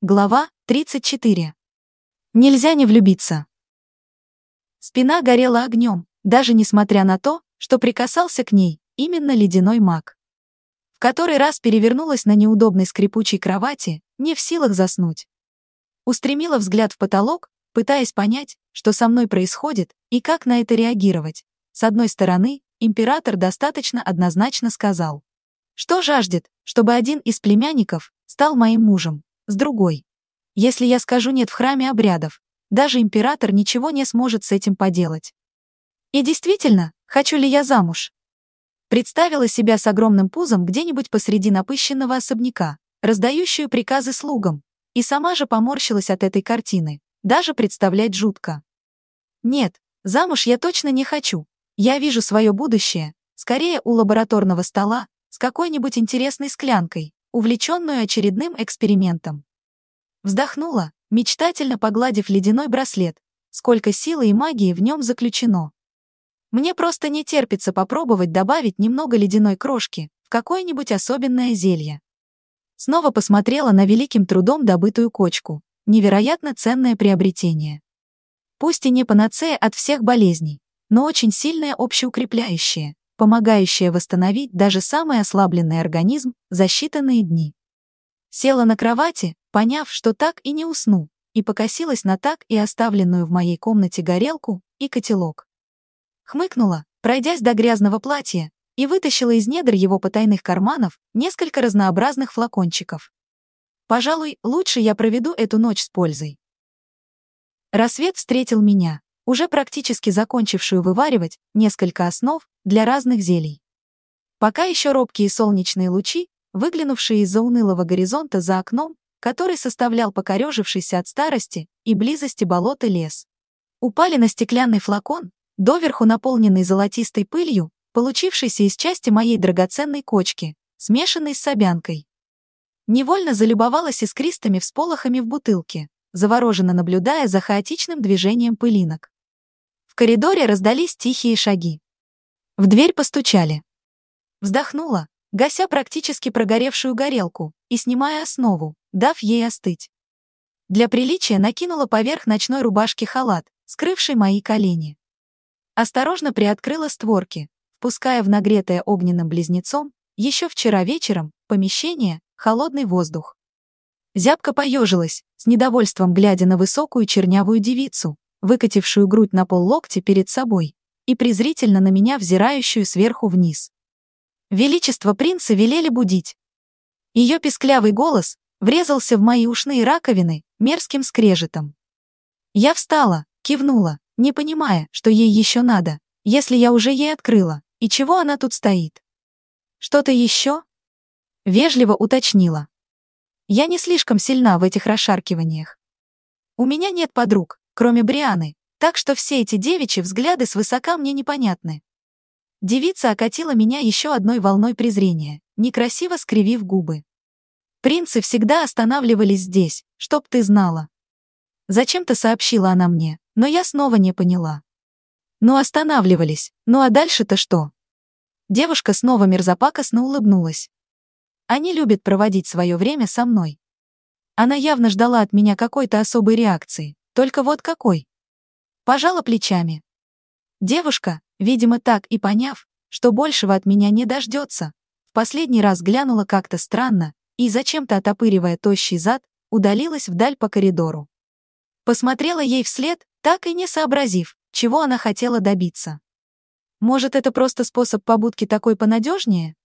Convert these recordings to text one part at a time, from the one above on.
Глава 34. Нельзя не влюбиться. Спина горела огнем, даже несмотря на то, что прикасался к ней именно ледяной маг. В который раз перевернулась на неудобной скрипучей кровати, не в силах заснуть. Устремила взгляд в потолок, пытаясь понять, что со мной происходит и как на это реагировать. С одной стороны, император достаточно однозначно сказал, что жаждет, чтобы один из племянников стал моим мужем, с другой. Если я скажу «нет» в храме обрядов, даже император ничего не сможет с этим поделать. И действительно, хочу ли я замуж? Представила себя с огромным пузом где-нибудь посреди напыщенного особняка, раздающую приказы слугам, и сама же поморщилась от этой картины, даже представлять жутко. Нет, замуж я точно не хочу. Я вижу свое будущее, скорее у лабораторного стола, с какой-нибудь интересной склянкой, увлеченную очередным экспериментом. Вздохнула, мечтательно погладив ледяной браслет, сколько силы и магии в нем заключено. Мне просто не терпится попробовать добавить немного ледяной крошки в какое-нибудь особенное зелье. Снова посмотрела на великим трудом добытую кочку, невероятно ценное приобретение. Пусть и не панацея от всех болезней, но очень сильное общеукрепляющее, помогающая восстановить даже самый ослабленный организм за считанные дни. Села на кровати, поняв, что так и не усну, и покосилась на так и оставленную в моей комнате горелку и котелок. Хмыкнула, пройдясь до грязного платья, и вытащила из недр его потайных карманов несколько разнообразных флакончиков. Пожалуй, лучше я проведу эту ночь с пользой. Рассвет встретил меня, уже практически закончившую вываривать несколько основ для разных зелий. Пока еще робкие солнечные лучи, выглянувшие из-за унылого горизонта за окном, который составлял покорежившийся от старости и близости болота лес. Упали на стеклянный флакон, доверху наполненный золотистой пылью, получившейся из части моей драгоценной кочки, смешанной с собянкой. Невольно залюбовалась искристыми всполохами в бутылке, завороженно наблюдая за хаотичным движением пылинок коридоре раздались тихие шаги. В дверь постучали. Вздохнула, гася практически прогоревшую горелку и снимая основу, дав ей остыть. Для приличия накинула поверх ночной рубашки халат, скрывший мои колени. Осторожно приоткрыла створки, впуская в нагретое огненным близнецом еще вчера вечером помещение холодный воздух. Зябко поежилась, с недовольством глядя на высокую чернявую девицу, выкатившую грудь на пол локти перед собой и презрительно на меня взирающую сверху вниз. Величество принца велели будить. Ее писклявый голос врезался в мои ушные раковины мерзким скрежетом. Я встала, кивнула, не понимая, что ей еще надо, если я уже ей открыла, и чего она тут стоит. Что-то еще? Вежливо уточнила. Я не слишком сильна в этих расшаркиваниях. У меня нет подруг, кроме Брианы, так что все эти девичьи взгляды свысока мне непонятны. Девица окатила меня еще одной волной презрения, некрасиво скривив губы. Принцы всегда останавливались здесь, чтоб ты знала. Зачем-то сообщила она мне, но я снова не поняла. Ну останавливались, ну а дальше-то что? Девушка снова мерзопакостно улыбнулась. Они любят проводить свое время со мной. Она явно ждала от меня какой-то особой реакции, только вот какой? Пожала плечами. Девушка, видимо, так и поняв, что большего от меня не дождется, в последний раз глянула как-то странно и, зачем-то отопыривая тощий зад, удалилась вдаль по коридору. Посмотрела ей вслед, так и не сообразив, чего она хотела добиться. Может, это просто способ побудки такой понадежнее?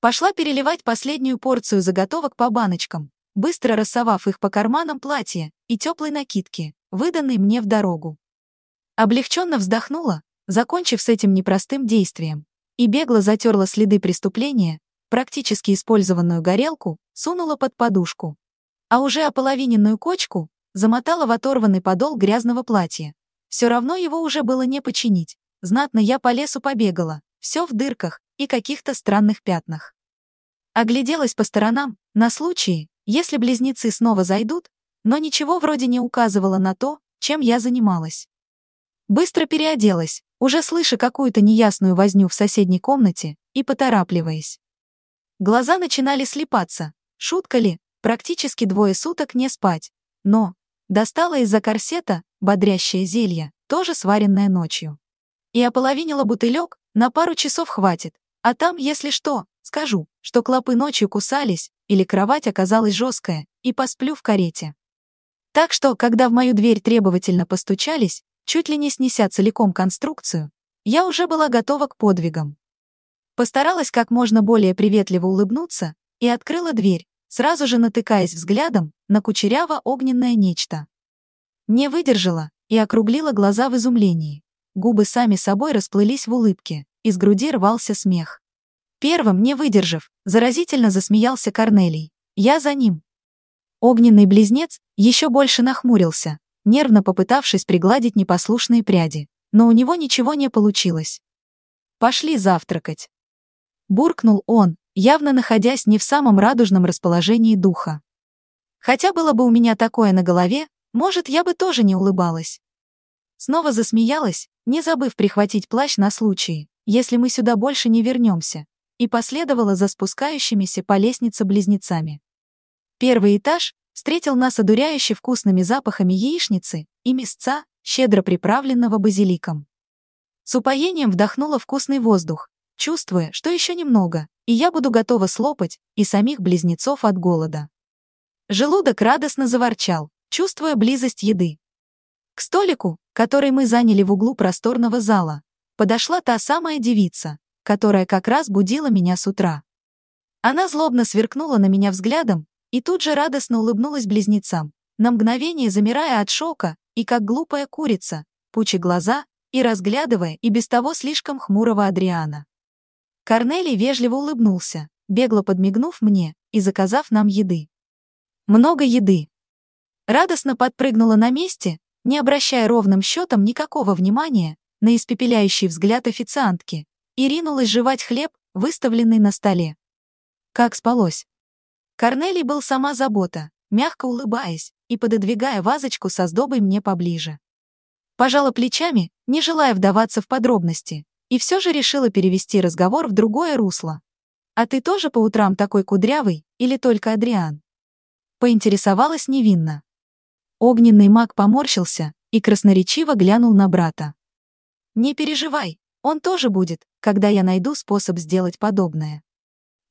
Пошла переливать последнюю порцию заготовок по баночкам, быстро рассовав их по карманам платья и теплой накидки, выданной мне в дорогу. Облегченно вздохнула, закончив с этим непростым действием, и бегло затерла следы преступления, практически использованную горелку, сунула под подушку. А уже ополовиненную кочку замотала в оторванный подол грязного платья. Все равно его уже было не починить. Знатно я по лесу побегала, все в дырках и каких-то странных пятнах. Огляделась по сторонам, на случай, если близнецы снова зайдут, но ничего вроде не указывало на то, чем я занималась. Быстро переоделась, уже слыша какую-то неясную возню в соседней комнате и поторапливаясь. Глаза начинали слепаться. Шутка ли? практически двое суток не спать, но достала из-за корсета бодрящее зелье, тоже сваренное ночью. И ополовинила бутылек, на пару часов хватит, а там, если что, скажу, что клопы ночью кусались, или кровать оказалась жесткая, и посплю в карете. Так что, когда в мою дверь требовательно постучались, чуть ли не снеся целиком конструкцию, я уже была готова к подвигам. Постаралась как можно более приветливо улыбнуться и открыла дверь, сразу же натыкаясь взглядом на кучеряво-огненное нечто. Не выдержала и округлила глаза в изумлении. Губы сами собой расплылись в улыбке, из груди рвался смех. Первым, не выдержав, заразительно засмеялся Корнелий. Я за ним. Огненный близнец еще больше нахмурился, нервно попытавшись пригладить непослушные пряди, но у него ничего не получилось. «Пошли завтракать». Буркнул он, явно находясь не в самом радужном расположении духа. Хотя было бы у меня такое на голове, может, я бы тоже не улыбалась. Снова засмеялась, не забыв прихватить плащ на случай, если мы сюда больше не вернемся, и последовала за спускающимися по лестнице близнецами. Первый этаж встретил нас одуряюще вкусными запахами яичницы и мясца, щедро приправленного базиликом. С упоением вдохнула вкусный воздух, чувствуя, что еще немного, и я буду готова слопать и самих близнецов от голода. Желудок радостно заворчал, чувствуя близость еды. К столику, который мы заняли в углу просторного зала, подошла та самая девица, которая как раз будила меня с утра. Она злобно сверкнула на меня взглядом и тут же радостно улыбнулась близнецам, на мгновение замирая от шока и как глупая курица, пучи глаза и разглядывая и без того слишком хмурого Адриана. Корнелий вежливо улыбнулся, бегло подмигнув мне и заказав нам еды. Много еды. Радостно подпрыгнула на месте, не обращая ровным счетом никакого внимания на испепеляющий взгляд официантки, и ринулась жевать хлеб, выставленный на столе. Как спалось. Корнелий был сама забота, мягко улыбаясь и пододвигая вазочку со сдобой мне поближе. Пожала плечами, не желая вдаваться в подробности, и все же решила перевести разговор в другое русло. «А ты тоже по утрам такой кудрявый, или только Адриан?» Поинтересовалась невинно. Огненный маг поморщился и красноречиво глянул на брата. «Не переживай, он тоже будет, когда я найду способ сделать подобное».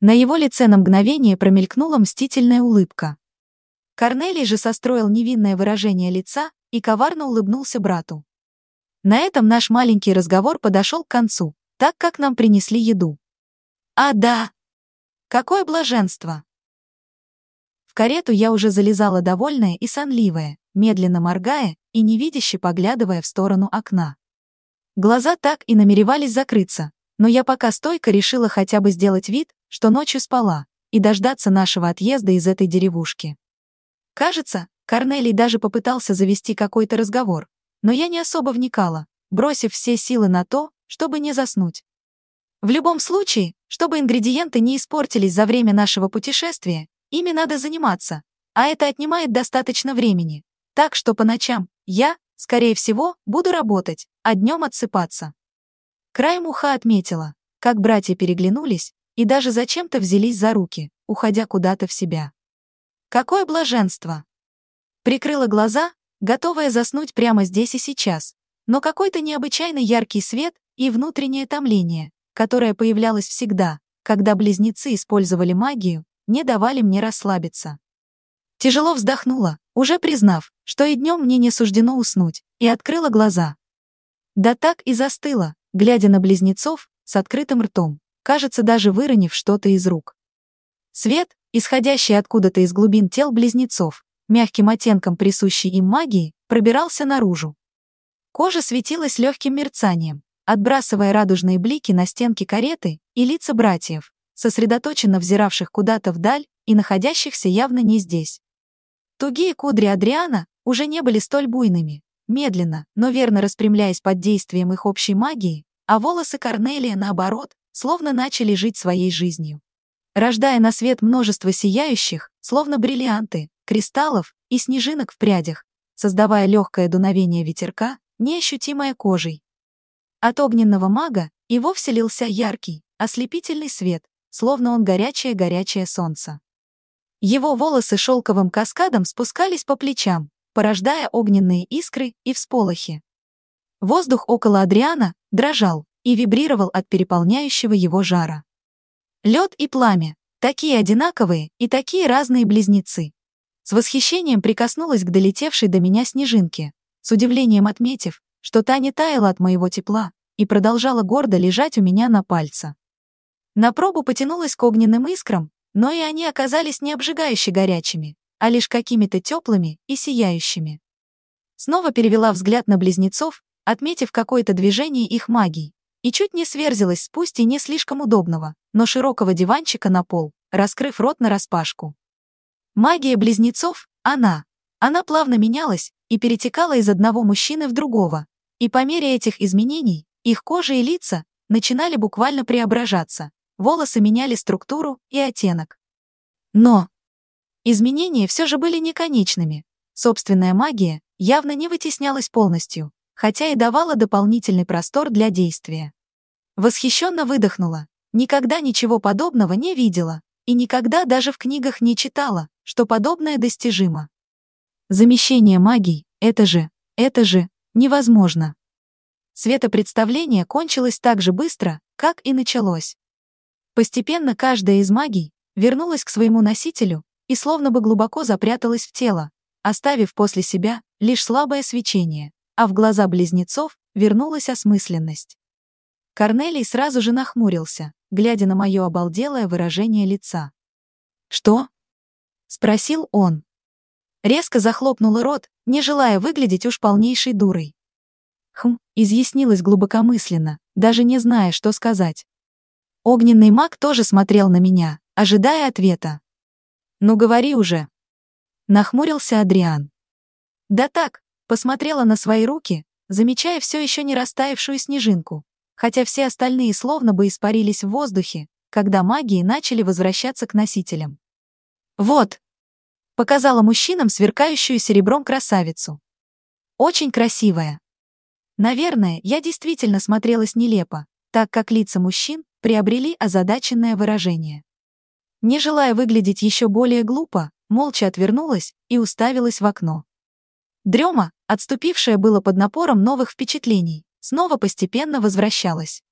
На его лице на мгновение промелькнула мстительная улыбка. Корнелий же состроил невинное выражение лица и коварно улыбнулся брату. На этом наш маленький разговор подошел к концу, так как нам принесли еду. А да! Какое блаженство! В карету я уже залезала довольная и сонливая, медленно моргая и невидяще поглядывая в сторону окна. Глаза так и намеревались закрыться, но я пока стойко решила хотя бы сделать вид, что ночью спала, и дождаться нашего отъезда из этой деревушки. Кажется, Корнелий даже попытался завести какой-то разговор, но я не особо вникала, бросив все силы на то, чтобы не заснуть. В любом случае, чтобы ингредиенты не испортились за время нашего путешествия, ими надо заниматься, а это отнимает достаточно времени. Так что по ночам я, скорее всего, буду работать, а днем отсыпаться. Краем уха отметила, как братья переглянулись и даже зачем-то взялись за руки, уходя куда-то в себя. Какое блаженство! Прикрыла глаза готовая заснуть прямо здесь и сейчас, но какой-то необычайно яркий свет и внутреннее томление, которое появлялось всегда, когда близнецы использовали магию, не давали мне расслабиться. Тяжело вздохнула, уже признав, что и днем мне не суждено уснуть, и открыла глаза. Да так и застыла, глядя на близнецов с открытым ртом, кажется, даже выронив что-то из рук. Свет, исходящий откуда-то из глубин тел близнецов, мягким оттенком присущей им магии, пробирался наружу. Кожа светилась легким мерцанием, отбрасывая радужные блики на стенки кареты и лица братьев, сосредоточенно взиравших куда-то вдаль и находящихся явно не здесь. Тугие кудри Адриана уже не были столь буйными, медленно, но верно распрямляясь под действием их общей магии, а волосы Корнелия, наоборот, словно начали жить своей жизнью. Рождая на свет множество сияющих, словно бриллианты, кристаллов и снежинок в прядях, создавая легкое дуновение ветерка, неощутимое кожей. От огненного мага и вовсе лился яркий, ослепительный свет, словно он горячее-горячее солнце. Его волосы шелковым каскадом спускались по плечам, порождая огненные искры и всполохи. Воздух около Адриана дрожал и вибрировал от переполняющего его жара. Лед и пламя, такие одинаковые и такие разные близнецы. С восхищением прикоснулась к долетевшей до меня снежинке, с удивлением отметив, что та не таяла от моего тепла и продолжала гордо лежать у меня на пальце. На пробу потянулась к огненным искрам, но и они оказались не обжигающе горячими, а лишь какими-то теплыми и сияющими. Снова перевела взгляд на близнецов отметив какое-то движение их магии, и чуть не сверзилась с пусть и не слишком удобного, но широкого диванчика на пол, раскрыв рот нараспашку. Магия близнецов, она. Она плавно менялась и перетекала из одного мужчины в другого, и по мере этих изменений их кожа и лица начинали буквально преображаться, волосы меняли структуру и оттенок. Но изменения все же были неконечными. Собственная магия явно не вытеснялась полностью, хотя и давала дополнительный простор для действия. Восхищенно выдохнула. Никогда ничего подобного не видела и никогда даже в книгах не читала, что подобное достижимо. Замещение магий — это же, это же, невозможно. Светопредставление кончилось так же быстро, как и началось. Постепенно каждая из магий вернулась к своему носителю и словно бы глубоко запряталась в тело, оставив после себя лишь слабое свечение а в глаза близнецов вернулась осмысленность. Корнелий сразу же нахмурился, глядя на мое обалделое выражение лица. «Что?» — спросил он. Резко захлопнула рот, не желая выглядеть уж полнейшей дурой. Хм, изъяснилась глубокомысленно, даже не зная, что сказать. Огненный маг тоже смотрел на меня, ожидая ответа. «Ну говори уже!» Нахмурился Адриан. «Да так, Посмотрела на свои руки, замечая все еще не растаявшую снежинку, хотя все остальные словно бы испарились в воздухе, когда магии начали возвращаться к носителям. «Вот!» — показала мужчинам сверкающую серебром красавицу. «Очень красивая». Наверное, я действительно смотрелась нелепо, так как лица мужчин приобрели озадаченное выражение. Не желая выглядеть еще более глупо, молча отвернулась и уставилась в окно. Дрема, отступившая было под напором новых впечатлений, снова постепенно возвращалась.